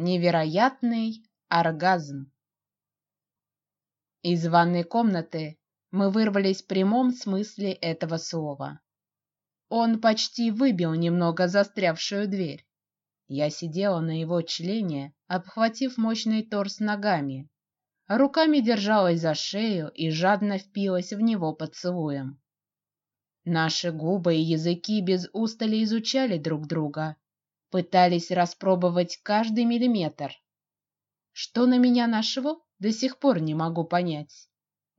Невероятный оргазм. Из ванной комнаты мы вырвались в прямом смысле этого слова. Он почти выбил немного застрявшую дверь. Я сидела на его члене, обхватив мощный торс ногами, руками держалась за шею и жадно впилась в него поцелуем. Наши губы и языки без устали изучали друг друга, пытались распробовать каждый миллиметр. Что на меня нашло, до сих пор не могу понять.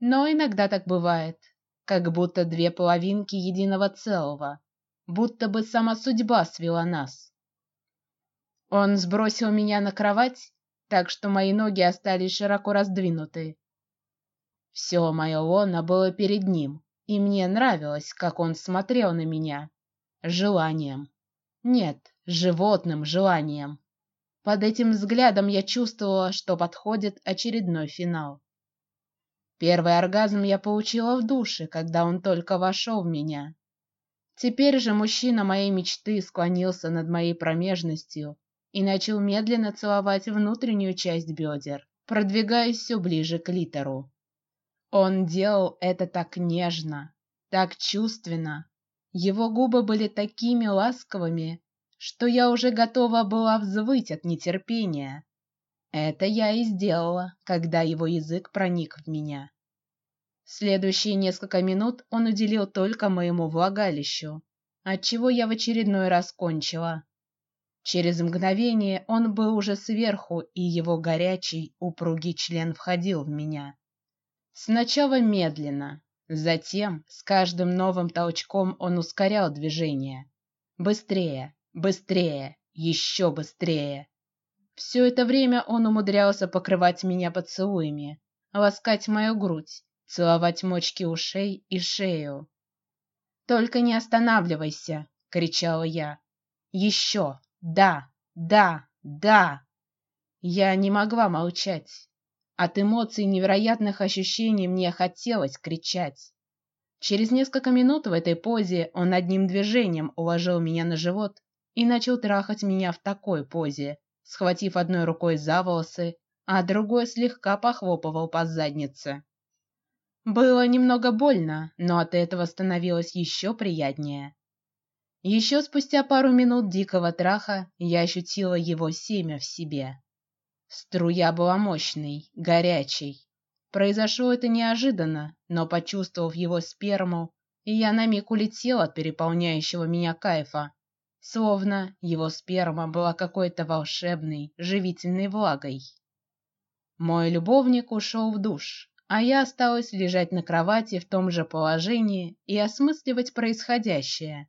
Но иногда так бывает, как будто две половинки единого целого, будто бы сама судьба свела нас. Он сбросил меня на кровать, так что мои ноги остались широко раздвинуты. Все мое лоно было перед ним, и мне нравилось, как он смотрел на меня, желанием. Нет, животным желанием. Под этим взглядом я чувствовала, что подходит очередной финал. Первый оргазм я получила в душе, когда он только вошел в меня. Теперь же мужчина моей мечты склонился над моей промежностью и начал медленно целовать внутреннюю часть бедер, продвигаясь все ближе к литеру. Он делал это так нежно, так чувственно. Его губы были такими ласковыми, что я уже готова была взвыть от нетерпения. Это я и сделала, когда его язык проник в меня. Следующие несколько минут он уделил только моему влагалищу, от чего я в очередной раз кончила. Через мгновение он был уже сверху, и его горячий, упругий член входил в меня. Сначала медленно, затем с каждым новым толчком он ускорял движение, быстрее, Быстрее, еще быстрее. Все это время он умудрялся покрывать меня поцелуями, ласкать мою грудь, целовать мочки ушей и шею. Только не останавливайся, кричала я. Еще, да, да, да. Я не могла молчать. От эмоций невероятных ощущений мне хотелось кричать. Через несколько минут в этой позе он одним движением уложил меня на живот и начал трахать меня в такой позе, схватив одной рукой за волосы, а другой слегка похлопывал по заднице. Было немного больно, но от этого становилось еще приятнее. Еще спустя пару минут дикого траха я ощутила его семя в себе. Струя была мощной, горячей. Произошло это неожиданно, но почувствовав его сперму, я на миг улетела от переполняющего меня кайфа словно его сперма была какой-то волшебной, живительной влагой. Мой любовник ушел в душ, а я осталась лежать на кровати в том же положении и осмысливать происходящее.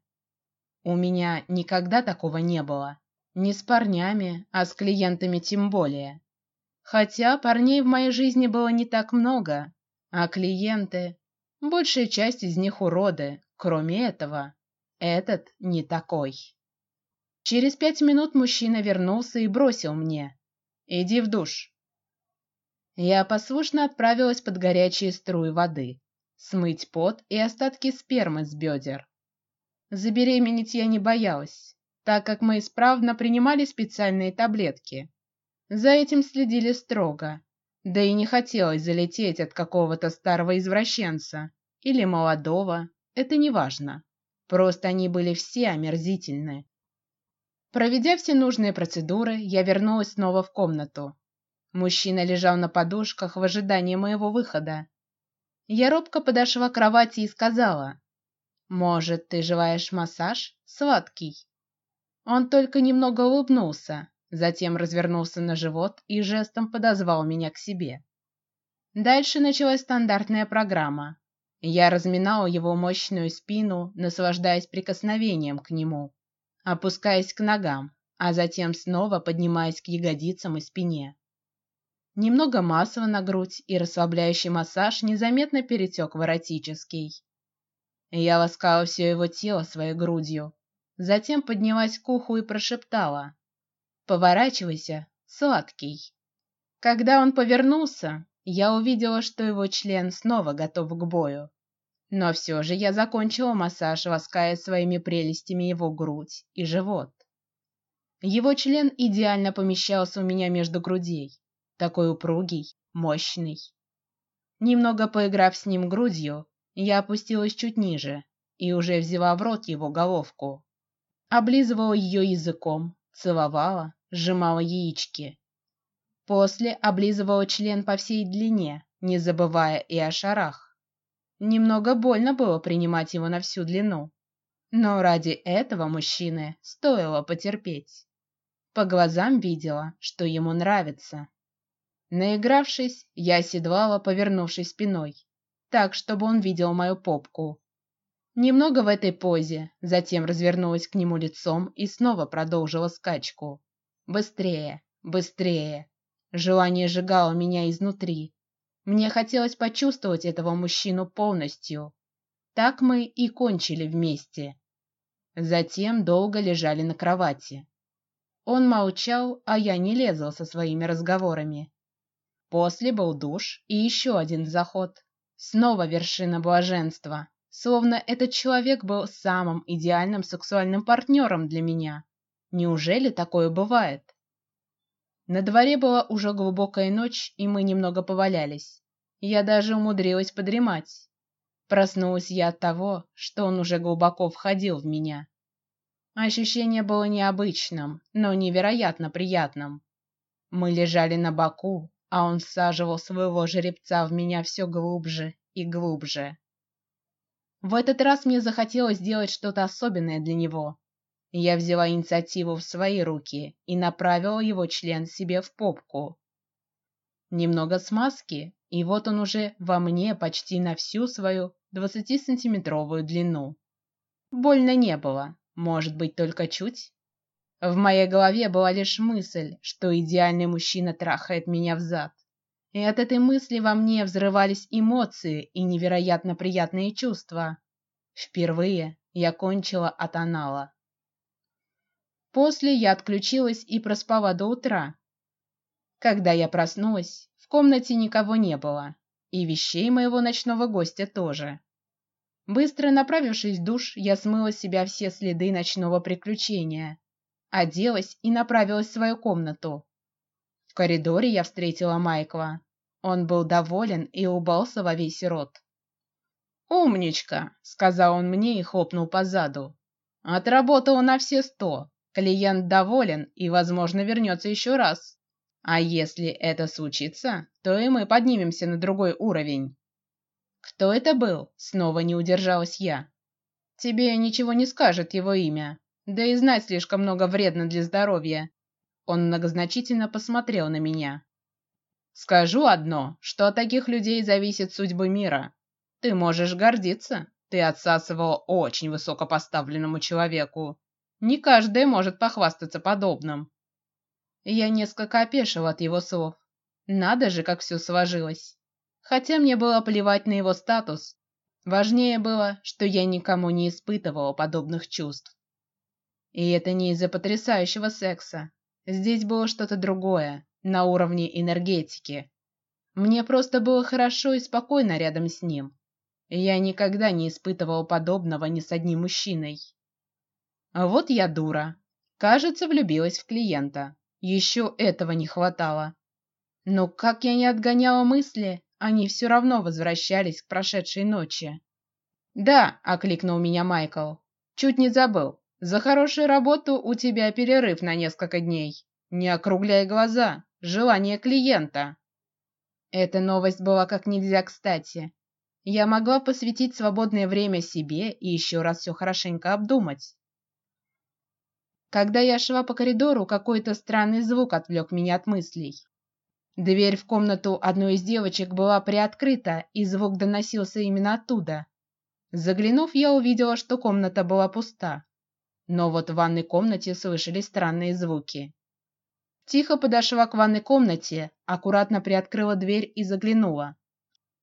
У меня никогда такого не было, ни с парнями, а с клиентами тем более. Хотя парней в моей жизни было не так много, а клиенты, большая часть из них уроды. Кроме этого, этот не такой. Через пять минут мужчина вернулся и бросил мне: "Иди в душ". Я послушно отправилась под горячие струи воды, смыть пот и остатки спермы с бедер. Забеременеть я не боялась, так как мы исправно принимали специальные таблетки. За этим следили строго, да и не хотелось залететь от какого-то старого извращенца или молодого, это не важно. Просто они были все омерзительны. Проведя все нужные процедуры, я вернулась снова в комнату. Мужчина лежал на подушках в ожидании моего выхода. Я робко подошла к кровати и сказала: "Может, ты желаешь массаж, сладкий?" Он только немного улыбнулся, затем развернулся на живот и жестом подозвал меня к себе. Дальше началась стандартная программа. Я разминала его мощную спину, наслаждаясь прикосновением к нему опускаясь к ногам, а затем снова поднимаясь к ягодицам и спине. Немного масла на грудь и расслабляющий массаж незаметно перетек в эротический. Я ласкала все его тело своей грудью, затем поднялась к уху и прошептала: "Поворачивайся, сладкий". Когда он повернулся, я увидела, что его член снова готов к бою. Но все же я закончила массаж, лаская своими прелестями его грудь и живот. Его член идеально помещался у меня между грудей, такой упругий, мощный. Немного поиграв с ним грудью, я опустилась чуть ниже и уже взяла в рот его головку, облизывала ее языком, целовала, сжимала яички. После облизывала член по всей длине, не забывая и о шарах. Немного больно было принимать его на всю длину, но ради этого мужчины стоило потерпеть. По глазам видела, что ему нравится. Наигравшись, я оседлала, повернувшись спиной, так, чтобы он видел мою попку. Немного в этой позе, затем развернулась к нему лицом и снова продолжила скачку. Быстрее, быстрее. Желание сжигало меня изнутри. Мне хотелось почувствовать этого мужчину полностью. Так мы и кончили вместе. Затем долго лежали на кровати. Он молчал, а я не лезла со своими разговорами. После был душ и еще один заход. Снова вершина блаженства, словно этот человек был самым идеальным сексуальным партнером для меня. Неужели такое бывает? На дворе была уже глубокая ночь, и мы немного повалялись. Я даже умудрилась подремать. Проснулась я от того, что он уже глубоко входил в меня. Ощущение было необычным, но невероятно приятным. Мы лежали на боку, а он всаживал своего жеребца в меня все глубже и глубже. В этот раз мне захотелось сделать что-то особенное для него. Я взяла инициативу в свои руки и направила его член себе в попку. Немного смазки, и вот он уже во мне почти на всю свою двадцатисантиметровую длину. Больно не было, может быть только чуть. В моей голове была лишь мысль, что идеальный мужчина трахает меня в зад, и от этой мысли во мне взрывались эмоции и невероятно приятные чувства. Впервые я кончила от анала. После я отключилась и проспала до утра. Когда я проснулась, в комнате никого не было, и вещей моего ночного гостя тоже. Быстро направившись в душ, я смыла с себя все следы ночного приключения оделась и направилась в свою комнату. В коридоре я встретила Майкла. Он был доволен и улыбался во весь рот. Умничка, сказал он мне и хлопнул по заду. Отработала на все сто. Клиент доволен и, возможно, вернется еще раз. А если это случится, то и мы поднимемся на другой уровень. Кто это был? Снова не удержалась я. Тебе ничего не скажет его имя. Да и знать слишком много вредно для здоровья. Он многозначительно посмотрел на меня. Скажу одно, что от таких людей зависит судьба мира. Ты можешь гордиться. Ты отсасывал очень высокопоставленному человеку. Не каждый может похвастаться подобным. Я несколько опешил от его слов. Надо же, как все сложилось. Хотя мне было плевать на его статус, важнее было, что я никому не испытывал подобных чувств. И это не из-за потрясающего секса. Здесь было что-то другое, на уровне энергетики. Мне просто было хорошо и спокойно рядом с ним. Я никогда не испытывал подобного ни с одним мужчиной. А вот я дура. Кажется, влюбилась в клиента. Еще этого не хватало. Но как я не отгоняла мысли, они все равно возвращались к прошедшей ночи. Да, окликнул меня Майкл. Чуть не забыл. За хорошую работу у тебя перерыв на несколько дней. Не округляй глаза. Желание клиента. Эта новость была как нельзя кстати. Я могла посвятить свободное время себе и еще раз все хорошенько обдумать. Когда я шла по коридору, какой-то странный звук отвлек меня от мыслей. Дверь в комнату одной из девочек была приоткрыта, и звук доносился именно оттуда. Заглянув, я увидела, что комната была пуста но вот в ванной комнате слышались странные звуки. Тихо подошла к ванной комнате, аккуратно приоткрыла дверь и заглянула.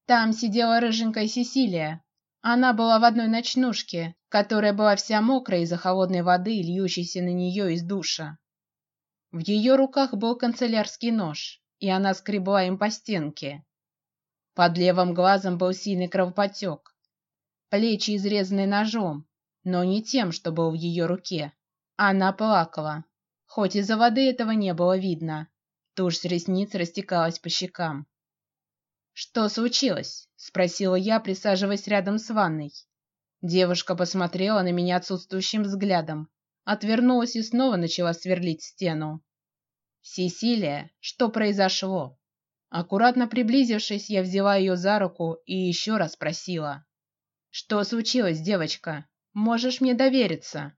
Там сидела рыженькая Сесилия. Она была в одной ночнушке, которая была вся мокрая из-за холодной воды, льющейся на нее из душа. В ее руках был канцелярский нож, и она скребла им по стенке. Под левым глазом был сильный кровопотек, плечи изрезаны ножом, но не тем, что был в ее руке. Она плакала. хоть из-за воды этого не было видно. Тушь с ресниц растекалась по щекам. Что случилось? – спросила я, присаживаясь рядом с ванной. Девушка посмотрела на меня отсутствующим взглядом, отвернулась и снова начала сверлить стену. Сесилия, что произошло? Аккуратно приблизившись, я взяла ее за руку и еще раз спросила: "Что случилось, девочка? Можешь мне довериться?"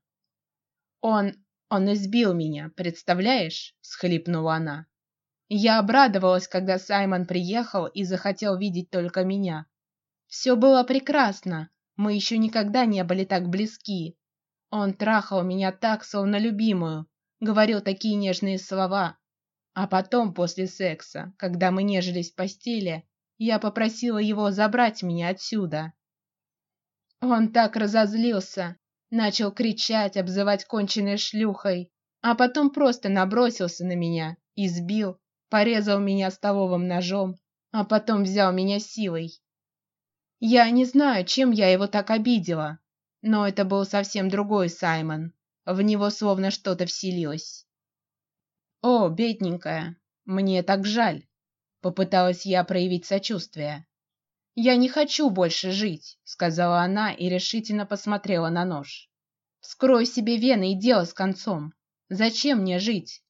Он, он избил меня, представляешь? – схлипнула она. Я обрадовалась, когда Саймон приехал и захотел видеть только меня. Все было прекрасно. Мы еще никогда не были так близки. Он трахал меня так, словно любимую, говорил такие нежные слова. А потом, после секса, когда мы нежились в постели, я попросила его забрать меня отсюда. Он так разозлился, начал кричать, обзывать конченной шлюхой, а потом просто набросился на меня, избил, порезал меня столовым ножом, а потом взял меня силой. Я не знаю, чем я его так обидела, но это был совсем другой Саймон. В него словно что-то вселилось. О, бедненькая, мне так жаль. Попыталась я проявить сочувствие. Я не хочу больше жить, сказала она и решительно посмотрела на нож. Скрой себе вены и дело с концом. Зачем мне жить?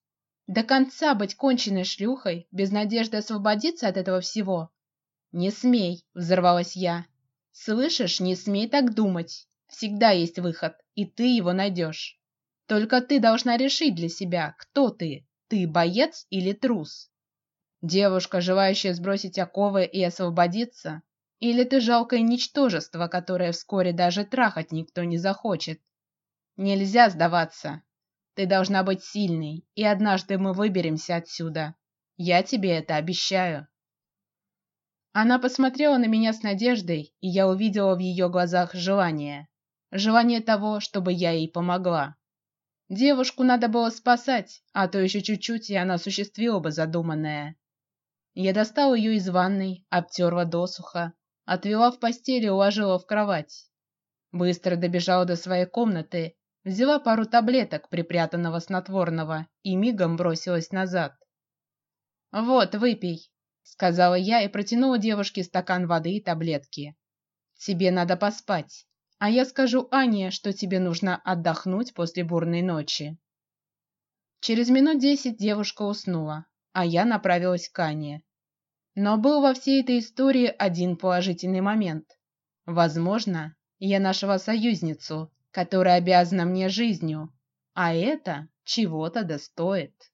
До конца быть конченной шлюхой, без надежды освободиться от этого всего. Не смей, взорвалась я. Слышишь, не смей так думать. Всегда есть выход, и ты его найдешь. Только ты должна решить для себя, кто ты. Ты боец или трус? Девушка, желающая сбросить оковы и освободиться, или ты жалкое ничтожество, которое вскоре даже трахать никто не захочет? Нельзя сдаваться. Ты должна быть сильной, и однажды мы выберемся отсюда. Я тебе это обещаю. Она посмотрела на меня с надеждой, и я увидела в ее глазах желание, желание того, чтобы я ей помогла. Девушку надо было спасать, а то еще чуть-чуть и она осуществила бы задуманное. Я достала ее из ванной, обтерла досуха, отвела в постель и уложила в кровать. Быстро добежала до своей комнаты взяла пару таблеток припрятанного снотворного и мигом бросилась назад. Вот, выпей, сказала я и протянула девушке стакан воды и таблетки. Тебе надо поспать, а я скажу Ане, что тебе нужно отдохнуть после бурной ночи. Через минут десять девушка уснула, а я направилась к Ане. Но был во всей этой истории один положительный момент. Возможно, я нашла союзницу, которая обязана мне жизнью, а это чего-то достоит.